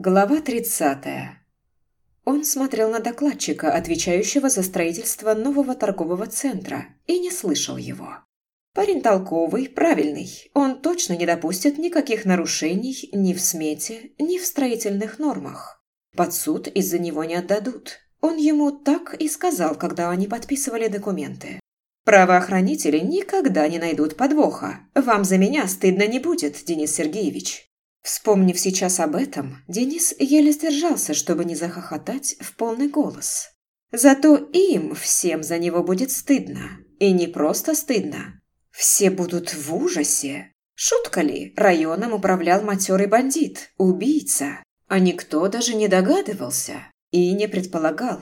Глава 30. Он смотрел на докладчика, отвечающего за строительство нового торгового центра, и не слышал его. Парень толковый, правильный. Он точно не допустит никаких нарушений ни в смете, ни в строительных нормах. Под суд из-за него не отдадут. Он ему так и сказал, когда они подписывали документы. Правоохранители никогда не найдут подвоха. Вам за меня стыдно не будет, Денис Сергеевич. Вспомнив сейчас об этом, Денис еле сдержался, чтобы не захохотать в полный голос. Зато им всем за него будет стыдно. И не просто стыдно. Все будут в ужасе. Шутка ли, районом управлял матерый бандит, убийца. А никто даже не догадывался и не предполагал.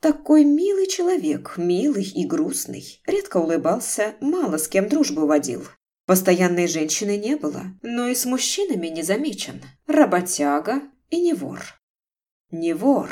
Такой милый человек, милый и грустный, редко улыбался, мало с кем дружбу водил. Постоянной женщины не было, но и с мужчинами не замечен. Работяга и не вор. Не вор,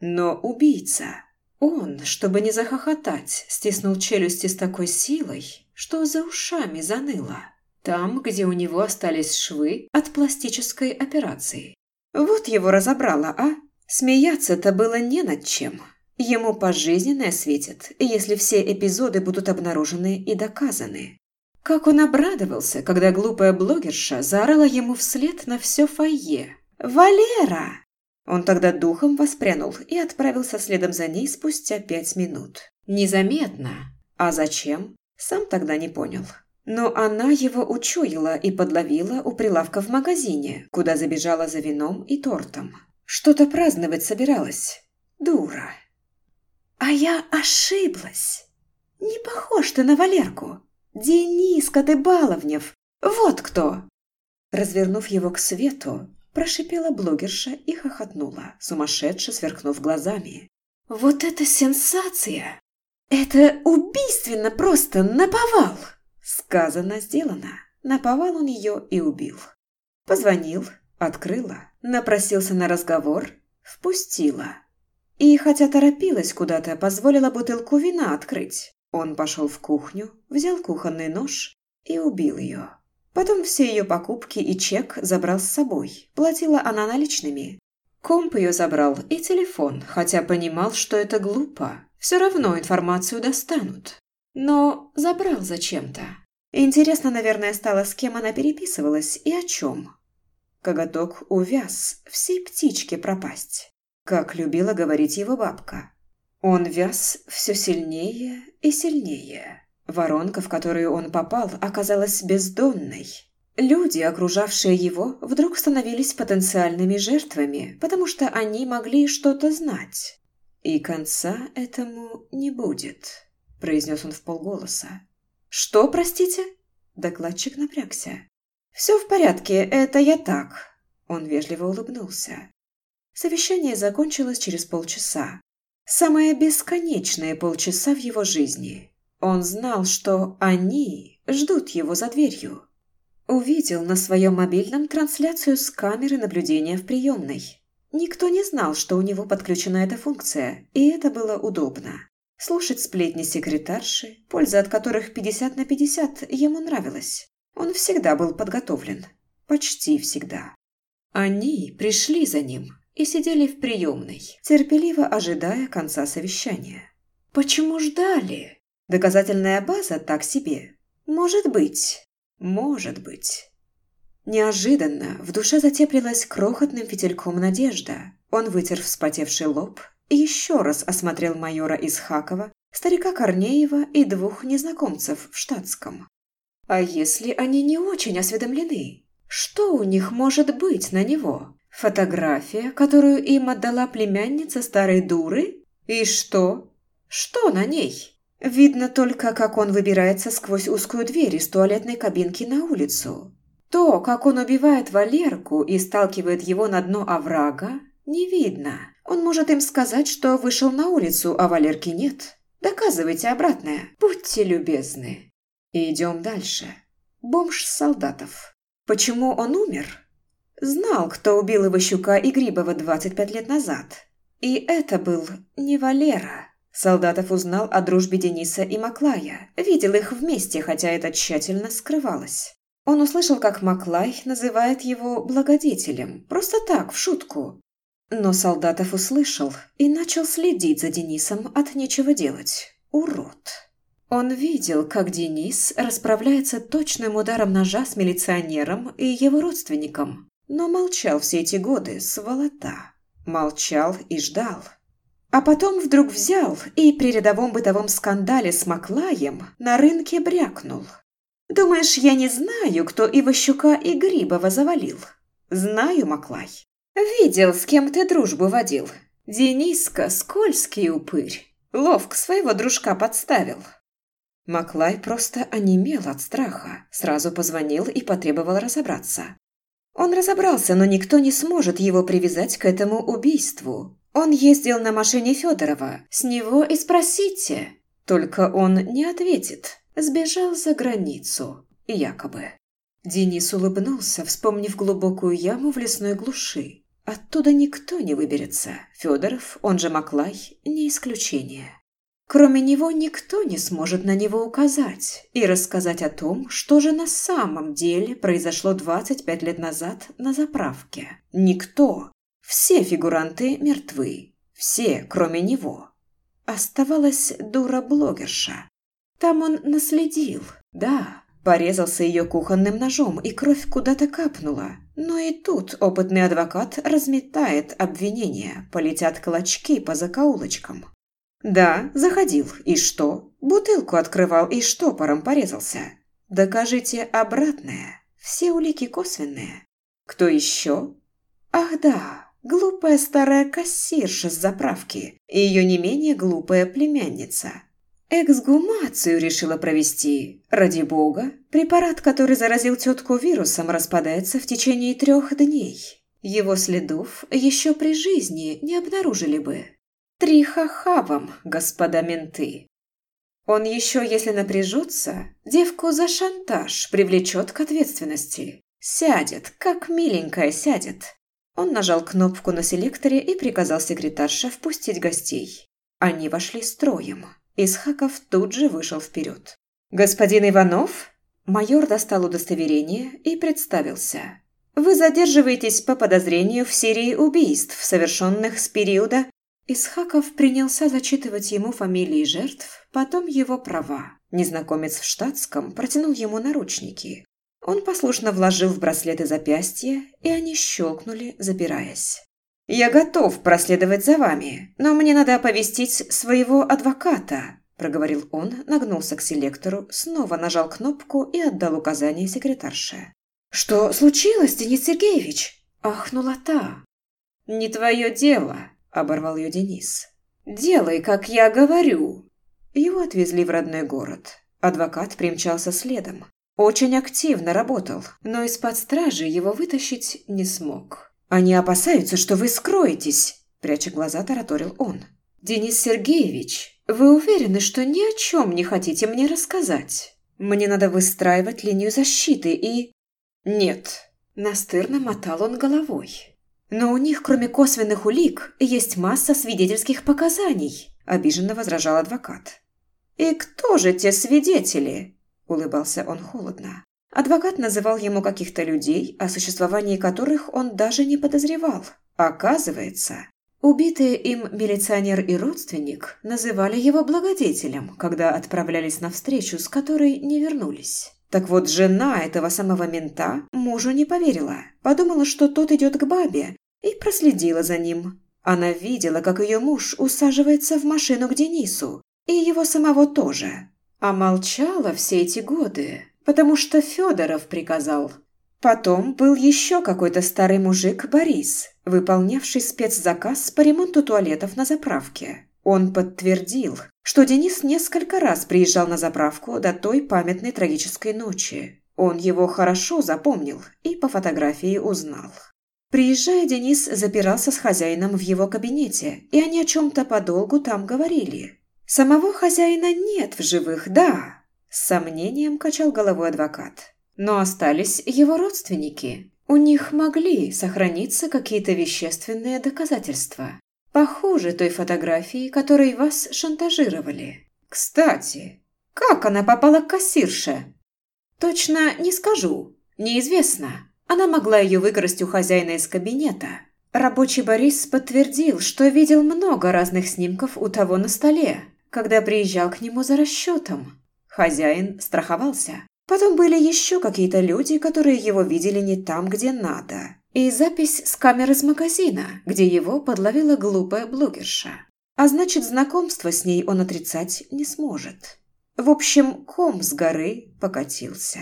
но убийца. Он, чтобы не захохотать, стиснул челюсти с такой силой, что за ушами заныло. Там, где у него остались швы от пластической операции. Вот его разобрало, а? Смеяться-то было не над чем. Ему пожизненное светит, если все эпизоды будут обнаружены и доказаны. Как он обрадовался, когда глупая блогерша заорала ему вслед на все фойе. «Валера!» Он тогда духом воспрянул и отправился следом за ней спустя пять минут. Незаметно. А зачем? Сам тогда не понял. Но она его учуяла и подловила у прилавка в магазине, куда забежала за вином и тортом. Что-то праздновать собиралась. Дура. А я ошиблась. Не похож ты на Валерку. «Дениска ты баловнев! Вот кто!» Развернув его к свету, прошипела блогерша и хохотнула, сумасшедше сверкнув глазами. «Вот это сенсация! Это убийственно просто наповал!» Сказано, сделано. Наповал он ее и убил. Позвонил, открыла, напросился на разговор, впустила. И, хотя торопилась куда-то, позволила бутылку вина открыть. Он пошел в кухню, взял кухонный нож и убил ее. Потом все ее покупки и чек забрал с собой. Платила она наличными. Комп ее забрал и телефон, хотя понимал, что это глупо. Все равно информацию достанут. Но забрал зачем-то. Интересно, наверное, стало, с кем она переписывалась и о чем. Коготок увяз, всей птичке пропасть. Как любила говорить его бабка. Он вяз все сильнее и сильнее. Воронка, в которую он попал, оказалась бездонной. Люди, окружавшие его, вдруг становились потенциальными жертвами, потому что они могли что-то знать. «И конца этому не будет», – произнес он в полголоса. «Что, простите?» Докладчик напрягся. «Все в порядке, это я так». Он вежливо улыбнулся. Совещание закончилось через полчаса. Самое бесконечное полчаса в его жизни. Он знал, что они ждут его за дверью. Увидел на своем мобильном трансляцию с камеры наблюдения в приемной. Никто не знал, что у него подключена эта функция, и это было удобно. Слушать сплетни секретарши, польза от которых 50 на 50, ему нравилась. Он всегда был подготовлен. Почти всегда. Они пришли за ним, и сидели в приемной, терпеливо ожидая конца совещания. Почему ждали? Доказательная база так себе. Может быть. Может быть. Неожиданно в душе затеплилась крохотным фитильком надежда. Он вытер вспотевший лоб и еще раз осмотрел майора Исхакова, старика Корнеева и двух незнакомцев в штатском. А если они не очень осведомлены? Что у них может быть на него? Фотография, которую им отдала племянница старой дуры? И что? Что на ней? Видно только, как он выбирается сквозь узкую дверь из туалетной кабинки на улицу. То, как он убивает Валерку и сталкивает его на дно оврага, не видно. Он может им сказать, что вышел на улицу, а Валерки нет. Доказывайте обратное. Будьте любезны. И идем дальше. Бомж солдатов. Почему он умер? Знал, кто убил Иващука и Грибова 25 лет назад. И это был не Валера. Солдатов узнал о дружбе Дениса и Маклая. Видел их вместе, хотя это тщательно скрывалось. Он услышал, как Маклай называет его благодетелем, просто так, в шутку. Но Солдатов услышал и начал следить за Денисом от нечего делать. Урод. Он видел, как Денис расправляется точным ударом ножа с милиционером и его родственником, но молчал все эти годы, сволота. Молчал и ждал. А потом вдруг взял и при рядовом бытовом скандале с Маклаем на рынке брякнул. «Думаешь, я не знаю, кто Иващука и Грибова завалил?» «Знаю, Маклай. Видел, с кем ты дружбу водил. Дениска – скользкий упырь. Ловко своего дружка подставил». Маклай просто онемел от страха, сразу позвонил и потребовал разобраться. Он разобрался, но никто не сможет его привязать к этому убийству. Он ездил на машине Федорова. С него и спросите. Только он не ответит. Сбежал за границу. Якобы. Денис улыбнулся, вспомнив глубокую яму в лесной глуши. Оттуда никто не выберется. Федоров, он же Маклай, не исключение. Кроме него никто не сможет на него указать и рассказать о том, что же на самом деле произошло 25 лет назад на заправке. Никто. Все фигуранты мертвы. Все, кроме него. Оставалась дура-блогерша. Там он наследил, да, порезался ее кухонным ножом, и кровь куда-то капнула. Но и тут опытный адвокат разметает обвинения, полетят клочки по закоулочкам. «Да, заходил. И что? Бутылку открывал и штопором порезался. Докажите обратное. Все улики косвенные. Кто еще? Ах да, глупая старая кассирша с заправки и ее не менее глупая племянница. Эксгумацию решила провести. Ради бога, препарат, который заразил тетку вирусом, распадается в течение трех дней. Его следов еще при жизни не обнаружили бы. Три ха-ха вам, господа менты. Он еще, если напряжется, девку за шантаж привлечет к ответственности. Сядет, как миленькая сядет. Он нажал кнопку на селекторе и приказал секретарше впустить гостей. Они вошли строем. Исхаков тут же вышел вперед. «Господин Иванов?» Майор достал удостоверение и представился. «Вы задерживаетесь по подозрению в серии убийств, совершенных с периода Исхаков принялся зачитывать ему фамилии жертв, потом его права. Незнакомец в штатском протянул ему наручники. Он послушно вложил в браслеты запястья, и они щелкнули, запираясь. «Я готов проследовать за вами, но мне надо оповестить своего адвоката», проговорил он, нагнулся к селектору, снова нажал кнопку и отдал указание секретарше. «Что случилось, Денис Сергеевич?» ахнула та. «Не твое дело», оборвал ее Денис. «Делай, как я говорю!» Его отвезли в родной город. Адвокат примчался следом. Очень активно работал, но из-под стражи его вытащить не смог. «Они опасаются, что вы скроетесь!» Пряча глаза, тараторил он. «Денис Сергеевич, вы уверены, что ни о чем не хотите мне рассказать? Мне надо выстраивать линию защиты и...» «Нет», – настырно мотал он головой. «Но у них, кроме косвенных улик, есть масса свидетельских показаний», – обиженно возражал адвокат. «И кто же те свидетели?» – улыбался он холодно. Адвокат называл ему каких-то людей, о существовании которых он даже не подозревал. Оказывается, убитые им милиционер и родственник называли его благодетелем, когда отправлялись на встречу, с которой не вернулись. Так вот, жена этого самого мента мужу не поверила. Подумала, что тот идет к бабе, и проследила за ним. Она видела, как ее муж усаживается в машину к Денису, и его самого тоже. А молчала все эти годы, потому что Федоров приказал. Потом был еще какой-то старый мужик Борис, выполнявший спецзаказ по ремонту туалетов на заправке. Он подтвердил, что Денис несколько раз приезжал на заправку до той памятной трагической ночи. Он его хорошо запомнил и по фотографии узнал. Приезжая, Денис запирался с хозяином в его кабинете, и они о чем-то подолгу там говорили. Самого хозяина нет в живых, да, с сомнением качал головой адвокат. Но остались его родственники. У них могли сохраниться какие-то вещественные доказательства. Похуже той фотографии, которой вас шантажировали. Кстати, как она попала к кассирше? Точно не скажу, Неизвестно. Она могла ее выкрасть у хозяина из кабинета. Рабочий Борис подтвердил, что видел много разных снимков у того на столе, когда приезжал к нему за расчетом. Хозяин страховался. Потом были еще какие-то люди, которые его видели не там, где надо. И запись с камеры с магазина, где его подловила глупая блогерша. А значит, знакомство с ней он отрицать не сможет. В общем, ком с горы покатился.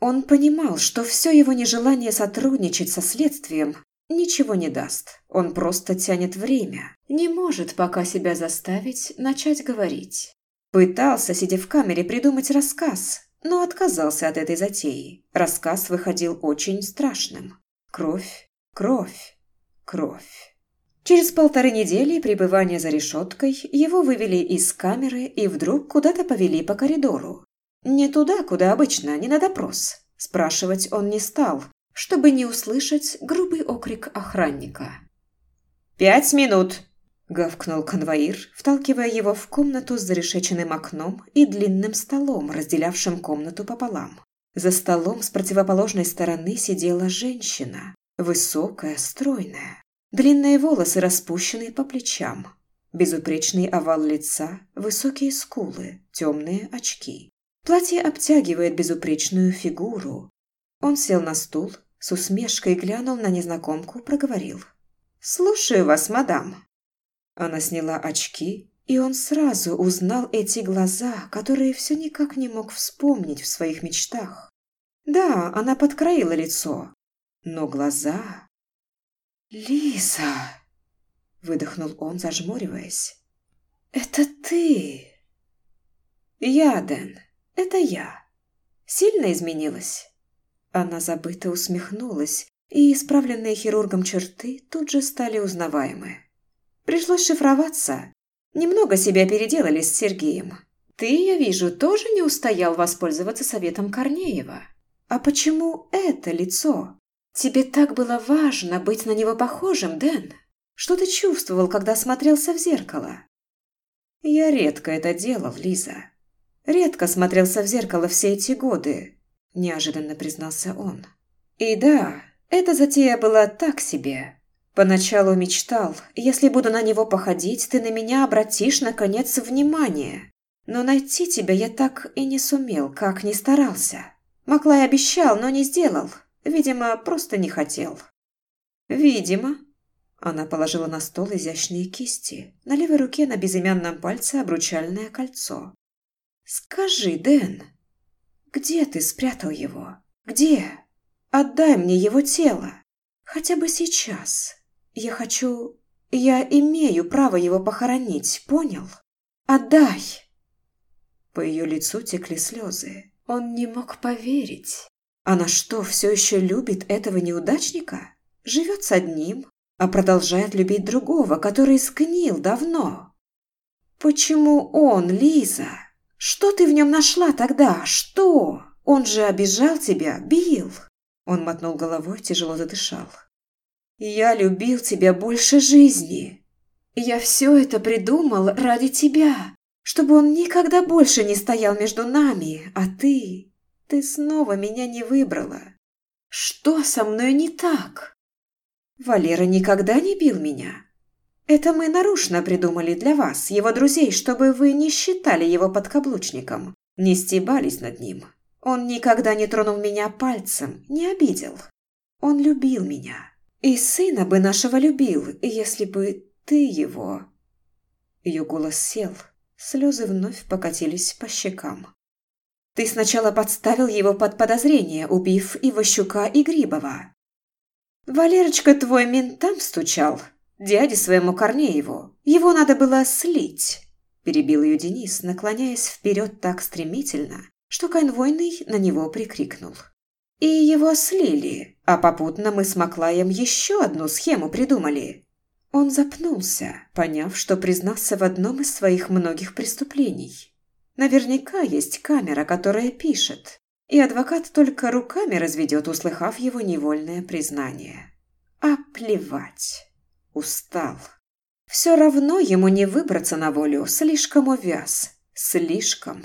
Он понимал, что все его нежелание сотрудничать со следствием ничего не даст. Он просто тянет время. Не может пока себя заставить начать говорить. Пытался, сидя в камере, придумать рассказ, но отказался от этой затеи. Рассказ выходил очень страшным. Кровь, кровь, кровь. Через полторы недели пребывания за решеткой его вывели из камеры и вдруг куда-то повели по коридору. Не туда, куда обычно, не на допрос. Спрашивать он не стал, чтобы не услышать грубый окрик охранника. «Пять минут!» – гавкнул конвоир, вталкивая его в комнату с зарешеченным окном и длинным столом, разделявшим комнату пополам. За столом с противоположной стороны сидела женщина, высокая, стройная. Длинные волосы распущенные по плечам, безупречный овал лица, высокие скулы, темные очки. Платье обтягивает безупречную фигуру. Он сел на стул, с усмешкой глянул на незнакомку, проговорил. «Слушаю вас, мадам». Она сняла очки, и он сразу узнал эти глаза, которые все никак не мог вспомнить в своих мечтах. Да, она подкроила лицо, но глаза... «Лиза!» – выдохнул он, зажмуриваясь. «Это ты!» «Я, Дэн, это я. Сильно изменилась?» Она забыто усмехнулась, и исправленные хирургом черты тут же стали узнаваемы. Пришлось шифроваться. Немного себя переделали с Сергеем. Ты, я вижу, тоже не устоял воспользоваться советом Корнеева. А почему это лицо? Тебе так было важно быть на него похожим, Дэн? Что ты чувствовал, когда смотрелся в зеркало? Я редко это делал, Лиза. Редко смотрелся в зеркало все эти годы, неожиданно признался он. И да, эта затея была так себе. Поначалу мечтал, если буду на него походить, ты на меня обратишь, наконец, внимание. Но найти тебя я так и не сумел, как ни старался. Маклай обещал, но не сделал. Видимо, просто не хотел. Видимо. Она положила на стол изящные кисти. На левой руке на безымянном пальце обручальное кольцо. «Скажи, Дэн, где ты спрятал его? Где? Отдай мне его тело. Хотя бы сейчас. Я хочу... Я имею право его похоронить, понял? Отдай!» По ее лицу текли слезы. Он не мог поверить. Она что, все еще любит этого неудачника? Живет с одним, а продолжает любить другого, который сгнил давно. Почему он, Лиза? Что ты в нем нашла тогда? Что? Он же обижал тебя, бил. Он мотнул головой, тяжело задышал. Я любил тебя больше жизни. Я все это придумал ради тебя, чтобы он никогда больше не стоял между нами, а ты... Ты снова меня не выбрала. Что со мной не так? Валера никогда не бил меня. Это мы нарочно придумали для вас, его друзей, чтобы вы не считали его подкаблучником, не стебались над ним. Он никогда не тронул меня пальцем, не обидел. Он любил меня. И сына бы нашего любил, если бы ты его...» Ее голос сел, слезы вновь покатились по щекам. «Ты сначала подставил его под подозрение, убив Иващука и Грибова. Валерочка твой ментам стучал, дяде своему Корнееву. Его надо было слить», – перебил ее Денис, наклоняясь вперед так стремительно, что конвойный на него прикрикнул. «И его слили, а попутно мы с Маклаем еще одну схему придумали». Он запнулся, поняв, что признался в одном из своих многих преступлений. Наверняка есть камера, которая пишет, и адвокат только руками разведет, услыхав его невольное признание. А плевать. Устал. Все равно ему не выбраться на волю, слишком увяз. Слишком.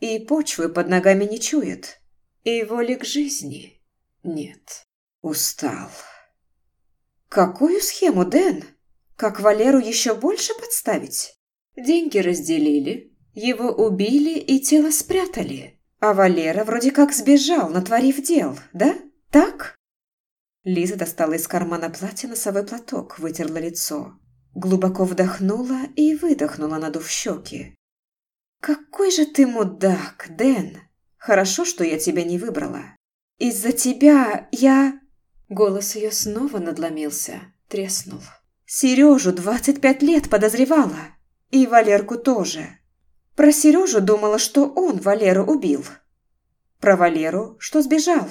И почвы под ногами не чует. И воли к жизни. Нет, устал. Какую схему, Дэн? Как Валеру еще больше подставить? Деньги разделили, его убили и тело спрятали. А Валера вроде как сбежал, натворив дел, да? Так? Лиза достала из кармана платья носовой платок, вытерла лицо. Глубоко вдохнула и выдохнула, надув щеки. «Какой же ты мудак, Дэн! Хорошо, что я тебя не выбрала. Из-за тебя я...» Голос ее снова надломился, треснул. «Сережу двадцать пять лет подозревала. И Валерку тоже. Про Сережу думала, что он Валеру убил. Про Валеру, что сбежал.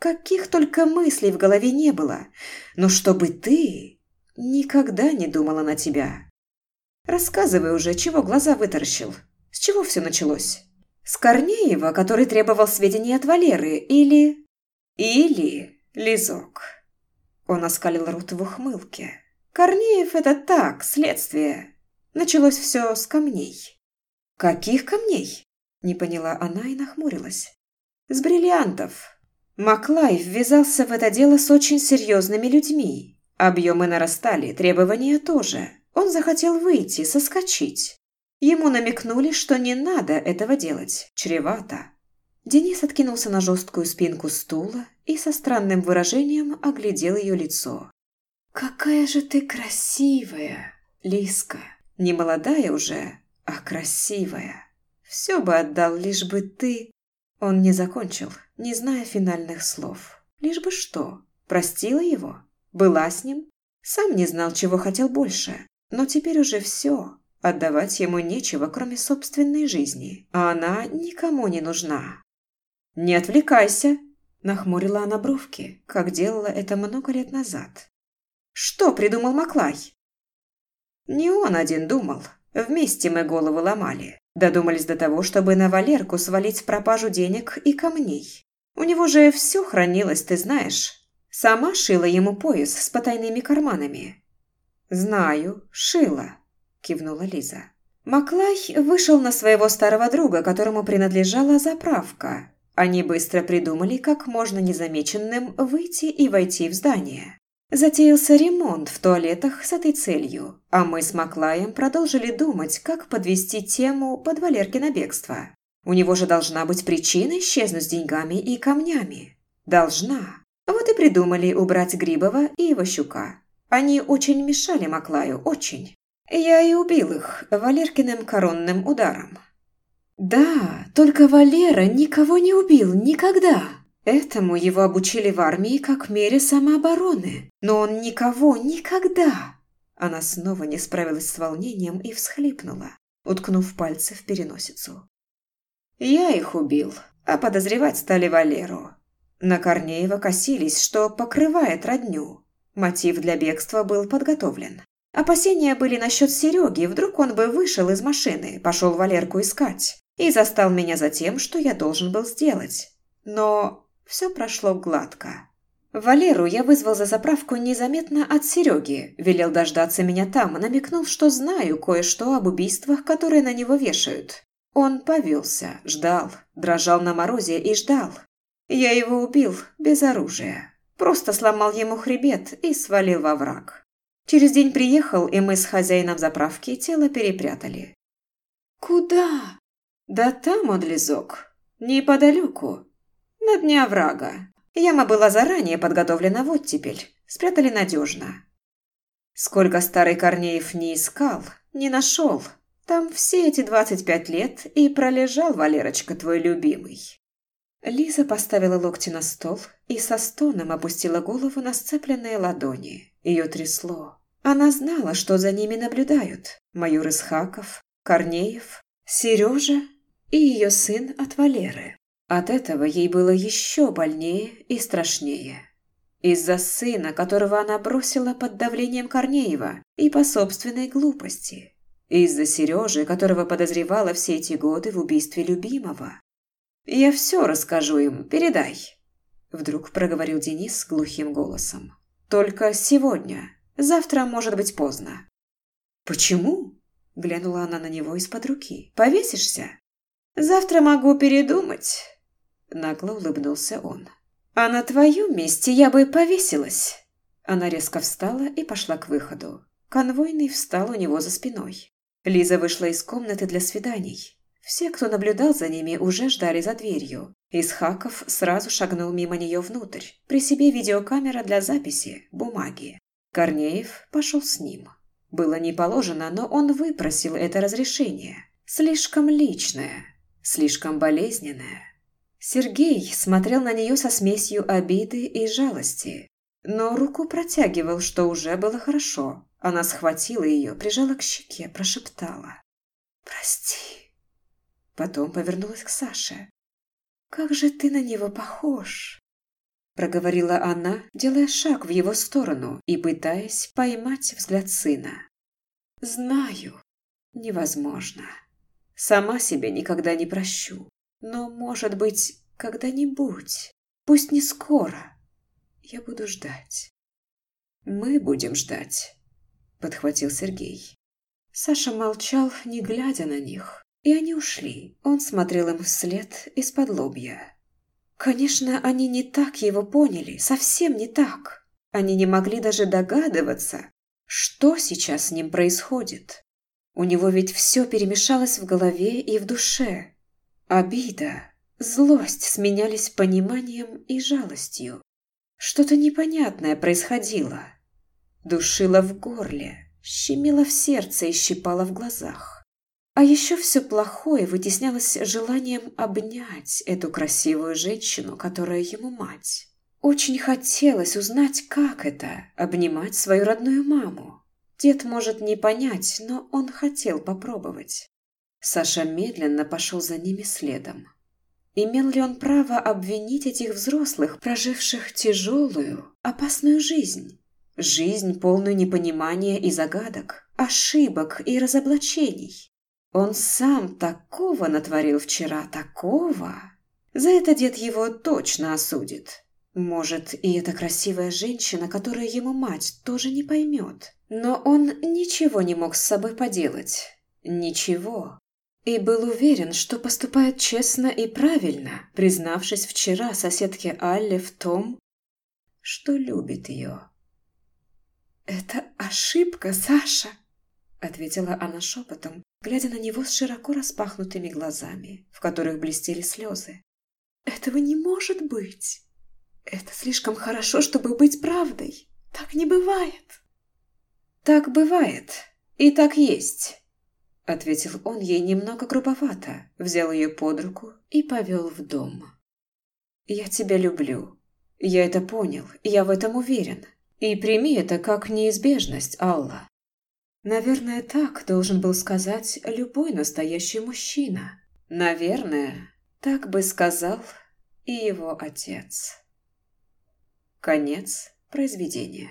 Каких только мыслей в голове не было. Но чтобы ты никогда не думала на тебя. Рассказывай уже, чего глаза вытаращил. С чего все началось? С Корнеева, который требовал сведений от Валеры, или... Или... Лизок. Он оскалил рот в ухмылке. Корнеев – это так, следствие. Началось все с камней. «Каких камней?» – не поняла она и нахмурилась. «С бриллиантов. Маклай ввязался в это дело с очень серьезными людьми. Объемы нарастали, требования тоже. Он захотел выйти, соскочить. Ему намекнули, что не надо этого делать, чревато. Денис откинулся на жесткую спинку стула и со странным выражением оглядел ее лицо. «Какая же ты красивая, Лиска! Не молодая уже, а красивая. Все бы отдал, лишь бы ты...» Он не закончил, не зная финальных слов. Лишь бы что? Простила его? Была с ним? Сам не знал, чего хотел больше. Но теперь уже все. Отдавать ему нечего, кроме собственной жизни. А она никому не нужна. «Не отвлекайся!» – нахмурила она бровки, как делала это много лет назад. «Что придумал Маклай?» «Не он один думал. Вместе мы голову ломали. Додумались до того, чтобы на Валерку свалить пропажу денег и камней. У него же все хранилось, ты знаешь. Сама шила ему пояс с потайными карманами». «Знаю, шила», – кивнула Лиза. Маклай вышел на своего старого друга, которому принадлежала заправка. Они быстро придумали, как можно незамеченным выйти и войти в здание. Затеялся ремонт в туалетах с этой целью, а мы с Маклаем продолжили думать, как подвести тему под Валеркино бегство. У него же должна быть причина исчезнуть с деньгами и камнями. Должна. Вот и придумали убрать Грибова и Иващука. Они очень мешали Маклаю, очень. Я и убил их Валеркиным коронным ударом. Да, только Валера никого не убил никогда. Этому его обучили в армии как мере самообороны. Но он никого никогда. Она снова не справилась с волнением и всхлипнула, уткнув пальцы в переносицу. Я их убил, а подозревать стали Валеру. На Корнеева косились, что покрывает родню. Мотив для бегства был подготовлен. Опасения были насчет Сереги, вдруг он бы вышел из машины, пошел Валерку искать и застал меня за тем, что я должен был сделать. Но все прошло гладко. Валеру я вызвал за заправку незаметно от Сереги, велел дождаться меня там, намекнул, что знаю кое-что об убийствах, которые на него вешают. Он повелся, ждал, дрожал на морозе и ждал. Я его убил без оружия. Просто сломал ему хребет и свалил во враг. Через день приехал, и мы с хозяином заправки тело перепрятали. «Куда?» «Да там он лизок. Неподалеку. На дне оврага. Яма была заранее подготовлена в оттепель. Спрятали надежно. Сколько старый Корнеев не искал, не нашел. Там все эти двадцать пять лет и пролежал Валерочка твой любимый. Лиза поставила локти на стол и со стоном опустила голову на сцепленные ладони. Ее трясло. Она знала, что за ними наблюдают. Майор Исхаков, Корнеев, Сережа и ее сын от Валеры. От этого ей было еще больнее и страшнее. Из-за сына, которого она бросила под давлением Корнеева и по собственной глупости. Из-за Сережи, которого подозревала все эти годы в убийстве любимого. «Я все расскажу им, передай», – вдруг проговорил Денис глухим голосом. «Только сегодня. Завтра может быть поздно». «Почему?» – глянула она на него из-под руки. «Повесишься?» «Завтра могу передумать», Нагло улыбнулся он. «А на твоем месте я бы повесилась!» Она резко встала и пошла к выходу. Конвойный встал у него за спиной. Лиза вышла из комнаты для свиданий. Все, кто наблюдал за ними, уже ждали за дверью. Исхаков сразу шагнул мимо нее внутрь. При себе видеокамера для записи, бумаги. Корнеев пошел с ним. Было не положено, но он выпросил это разрешение. Слишком личное, слишком болезненное. Сергей смотрел на нее со смесью обиды и жалости, но руку протягивал, что уже было хорошо. Она схватила ее, прижала к щеке, прошептала. «Прости». Потом повернулась к Саше. «Как же ты на него похож!» Проговорила она, делая шаг в его сторону и пытаясь поймать взгляд сына. «Знаю, невозможно. Сама себе никогда не прощу. Но, может быть, когда-нибудь, пусть не скоро, я буду ждать». «Мы будем ждать», – подхватил Сергей. Саша молчал, не глядя на них, и они ушли. Он смотрел им вслед из-под лобья. Конечно, они не так его поняли, совсем не так. Они не могли даже догадываться, что сейчас с ним происходит. У него ведь все перемешалось в голове и в душе. Обида, злость сменялись пониманием и жалостью. Что-то непонятное происходило. Душило в горле, щемило в сердце и щипало в глазах. А еще все плохое вытеснялось желанием обнять эту красивую женщину, которая ему мать. Очень хотелось узнать, как это – обнимать свою родную маму. Дед может не понять, но он хотел попробовать. Саша медленно пошел за ними следом. Имел ли он право обвинить этих взрослых, проживших тяжелую, опасную жизнь? Жизнь, полную непонимания и загадок, ошибок и разоблачений. Он сам такого натворил вчера, такого. За это дед его точно осудит. Может, и эта красивая женщина, которая ему мать, тоже не поймет. Но он ничего не мог с собой поделать. Ничего. И был уверен, что поступает честно и правильно, признавшись вчера соседке Алле в том, что любит ее. «Это ошибка, Саша!» – ответила она шепотом, глядя на него с широко распахнутыми глазами, в которых блестели слезы. «Этого не может быть! Это слишком хорошо, чтобы быть правдой! Так не бывает!» «Так бывает, и так есть!» Ответил он ей немного грубовато, взял ее под руку и повел в дом. «Я тебя люблю. Я это понял, я в этом уверен. И прими это как неизбежность, Алла. Наверное, так должен был сказать любой настоящий мужчина. Наверное, так бы сказал и его отец. Конец произведения.